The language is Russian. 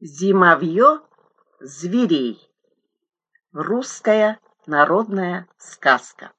Зимовье зверей. Русская народная сказка.